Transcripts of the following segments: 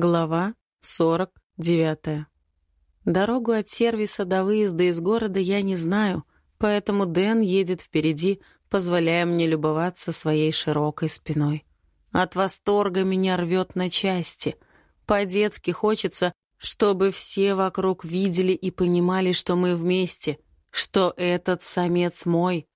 Глава 49. Дорогу от сервиса до выезда из города я не знаю, поэтому Дэн едет впереди, позволяя мне любоваться своей широкой спиной. От восторга меня рвет на части. По-детски хочется, чтобы все вокруг видели и понимали, что мы вместе, что этот самец мой.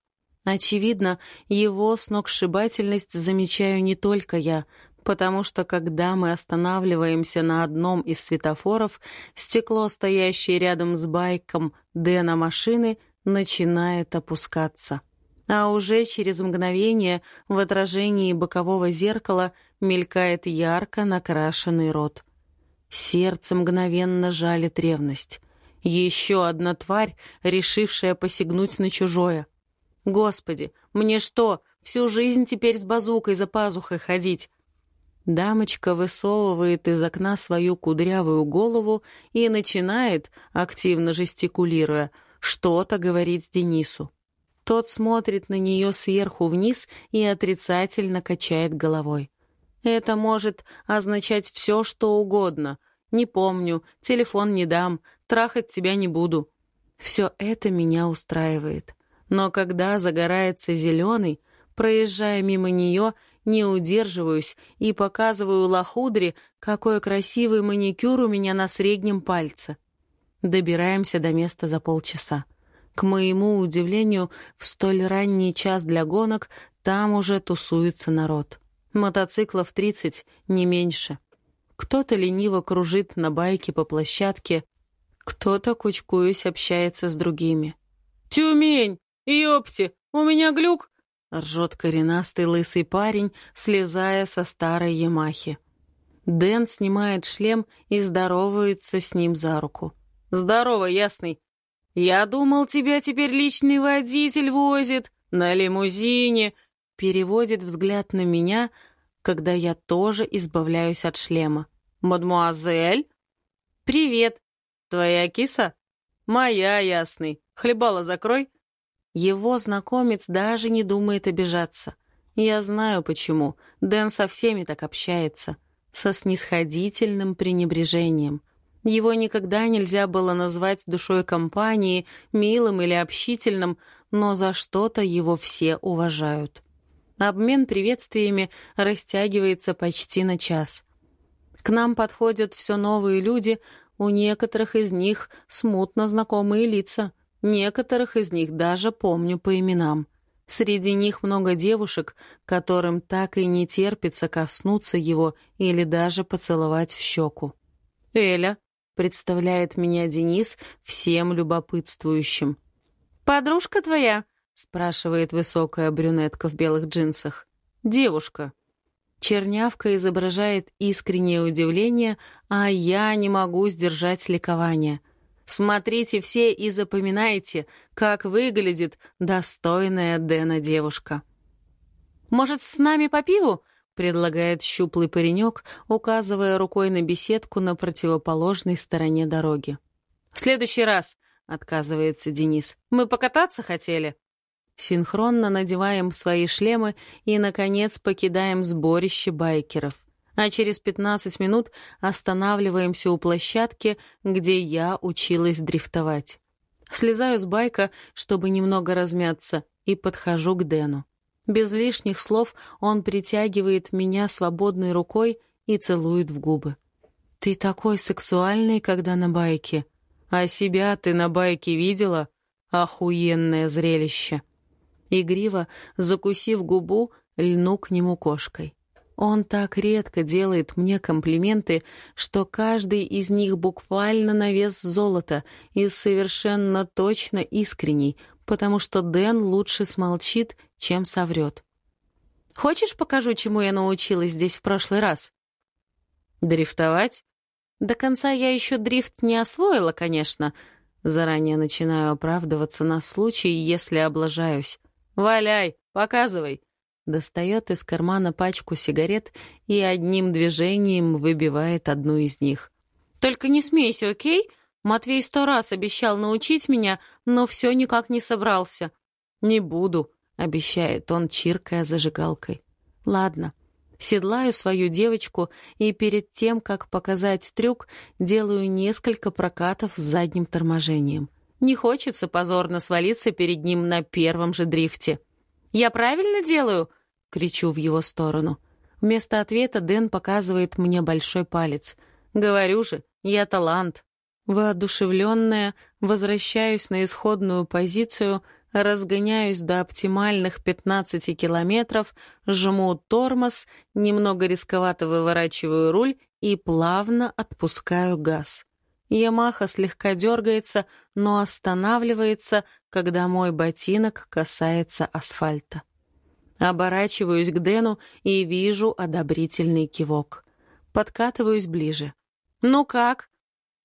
Очевидно, его сногсшибательность замечаю не только я, потому что когда мы останавливаемся на одном из светофоров, стекло, стоящее рядом с байком Дэна машины, начинает опускаться. А уже через мгновение в отражении бокового зеркала мелькает ярко накрашенный рот. Сердце мгновенно жалит ревность. Еще одна тварь, решившая посягнуть на чужое. Господи, мне что, всю жизнь теперь с базукой за пазухой ходить? Дамочка высовывает из окна свою кудрявую голову и начинает, активно жестикулируя, что-то говорить Денису. Тот смотрит на нее сверху вниз и отрицательно качает головой. Это может означать все, что угодно. Не помню, телефон не дам, трахать тебя не буду. Все это меня устраивает. Но когда загорается зеленый, проезжая мимо нее, не удерживаюсь и показываю лохудре, какой красивый маникюр у меня на среднем пальце. Добираемся до места за полчаса. К моему удивлению, в столь ранний час для гонок там уже тусуется народ. Мотоциклов 30, не меньше. Кто-то лениво кружит на байке по площадке, кто-то, кучкуясь, общается с другими. «Тюмень! Ёпти! У меня глюк! Ржет коренастый лысый парень, слезая со старой Ямахи. Дэн снимает шлем и здоровается с ним за руку. «Здорово, ясный. Я думал, тебя теперь личный водитель возит, на лимузине». Переводит взгляд на меня, когда я тоже избавляюсь от шлема. «Мадмуазель?» «Привет. Твоя киса?» «Моя, ясный. Хлебала закрой». Его знакомец даже не думает обижаться. Я знаю почему. Дэн со всеми так общается. Со снисходительным пренебрежением. Его никогда нельзя было назвать душой компании, милым или общительным, но за что-то его все уважают. Обмен приветствиями растягивается почти на час. К нам подходят все новые люди, у некоторых из них смутно знакомые лица — Некоторых из них даже помню по именам. Среди них много девушек, которым так и не терпится коснуться его или даже поцеловать в щеку. «Эля», — представляет меня Денис всем любопытствующим. «Подружка твоя?» — спрашивает высокая брюнетка в белых джинсах. «Девушка». Чернявка изображает искреннее удивление, а я не могу сдержать ликование — Смотрите все и запоминайте, как выглядит достойная Дэна девушка. «Может, с нами по пиву?» — предлагает щуплый паренек, указывая рукой на беседку на противоположной стороне дороги. «В следующий раз», — отказывается Денис. «Мы покататься хотели?» Синхронно надеваем свои шлемы и, наконец, покидаем сборище байкеров а через 15 минут останавливаемся у площадки, где я училась дрифтовать. Слезаю с байка, чтобы немного размяться, и подхожу к Дэну. Без лишних слов он притягивает меня свободной рукой и целует в губы. «Ты такой сексуальный, когда на байке. А себя ты на байке видела? Охуенное зрелище!» Игриво, закусив губу, льну к нему кошкой. Он так редко делает мне комплименты, что каждый из них буквально на вес золота и совершенно точно искренний, потому что Дэн лучше смолчит, чем соврет. «Хочешь, покажу, чему я научилась здесь в прошлый раз?» «Дрифтовать?» «До конца я еще дрифт не освоила, конечно. Заранее начинаю оправдываться на случай, если облажаюсь. Валяй, показывай!» Достает из кармана пачку сигарет и одним движением выбивает одну из них. «Только не смейся, окей? Матвей сто раз обещал научить меня, но все никак не собрался». «Не буду», — обещает он, чиркая зажигалкой. «Ладно». Седлаю свою девочку и перед тем, как показать трюк, делаю несколько прокатов с задним торможением. Не хочется позорно свалиться перед ним на первом же дрифте. «Я правильно делаю?» — кричу в его сторону. Вместо ответа Дэн показывает мне большой палец. «Говорю же, я талант». Воодушевленная, возвращаюсь на исходную позицию, разгоняюсь до оптимальных 15 километров, жму тормоз, немного рисковато выворачиваю руль и плавно отпускаю газ. Ямаха слегка дергается, но останавливается, когда мой ботинок касается асфальта. Оборачиваюсь к Дэну и вижу одобрительный кивок. Подкатываюсь ближе. «Ну как?»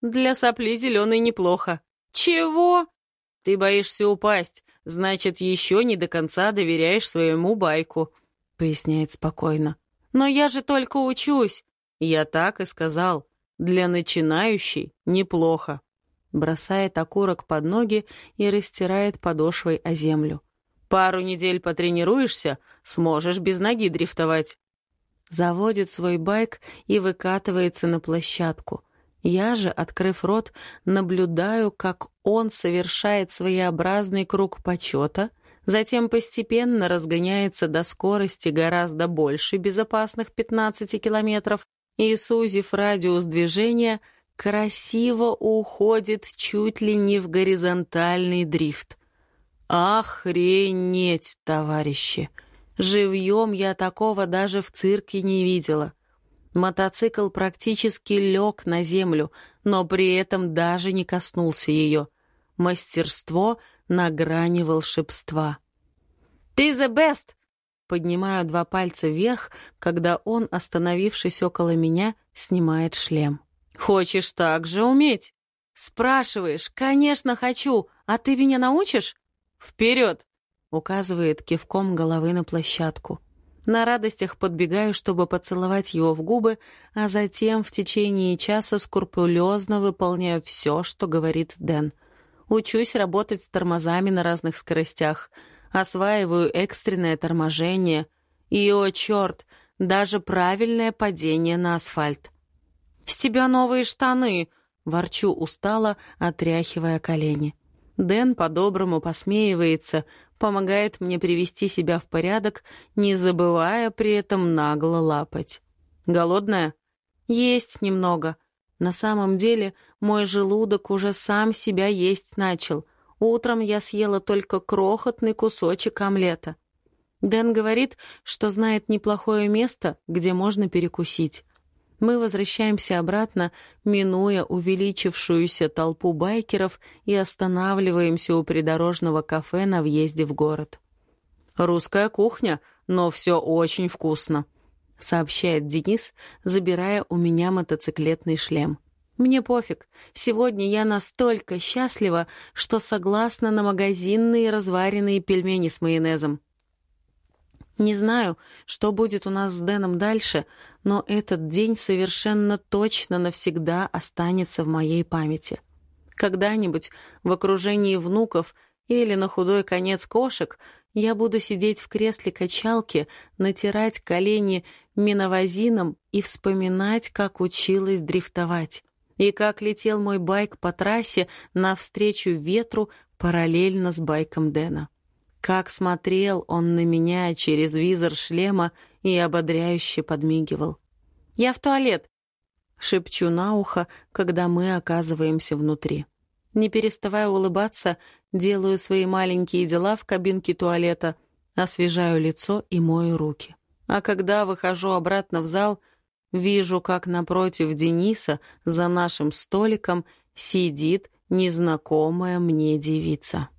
«Для сопли зеленой неплохо». «Чего?» «Ты боишься упасть, значит, еще не до конца доверяешь своему байку», — поясняет спокойно. «Но я же только учусь». «Я так и сказал. Для начинающей неплохо». Бросает окурок под ноги и растирает подошвой о землю. «Пару недель потренируешься, сможешь без ноги дрифтовать». Заводит свой байк и выкатывается на площадку. Я же, открыв рот, наблюдаю, как он совершает своеобразный круг почета, затем постепенно разгоняется до скорости гораздо больше безопасных 15 километров и, сузив радиус движения, красиво уходит чуть ли не в горизонтальный дрифт. Охренеть, товарищи! Живьем я такого даже в цирке не видела. Мотоцикл практически лег на землю, но при этом даже не коснулся ее. Мастерство на грани волшебства. «Ты the best!» Поднимаю два пальца вверх, когда он, остановившись около меня, снимает шлем. «Хочешь так же уметь?» «Спрашиваешь, конечно, хочу. А ты меня научишь?» «Вперед!» — указывает кивком головы на площадку. На радостях подбегаю, чтобы поцеловать его в губы, а затем в течение часа скрупулезно выполняю все, что говорит Дэн. Учусь работать с тормозами на разных скоростях, осваиваю экстренное торможение и, о черт, даже правильное падение на асфальт. «С тебя новые штаны!» — ворчу устало, отряхивая колени. Дэн по-доброму посмеивается, помогает мне привести себя в порядок, не забывая при этом нагло лапать. «Голодная?» «Есть немного. На самом деле мой желудок уже сам себя есть начал. Утром я съела только крохотный кусочек омлета. Дэн говорит, что знает неплохое место, где можно перекусить. Мы возвращаемся обратно, минуя увеличившуюся толпу байкеров и останавливаемся у придорожного кафе на въезде в город. «Русская кухня, но все очень вкусно», — сообщает Денис, забирая у меня мотоциклетный шлем. «Мне пофиг. Сегодня я настолько счастлива, что согласна на магазинные разваренные пельмени с майонезом. Не знаю, что будет у нас с Дэном дальше, но этот день совершенно точно навсегда останется в моей памяти. Когда-нибудь в окружении внуков или на худой конец кошек я буду сидеть в кресле качалки, натирать колени миновазином и вспоминать, как училась дрифтовать, и как летел мой байк по трассе навстречу ветру параллельно с байком Дэна. Как смотрел он на меня через визор шлема и ободряюще подмигивал. «Я в туалет!» — шепчу на ухо, когда мы оказываемся внутри. Не переставая улыбаться, делаю свои маленькие дела в кабинке туалета, освежаю лицо и мою руки. А когда выхожу обратно в зал, вижу, как напротив Дениса за нашим столиком сидит незнакомая мне девица.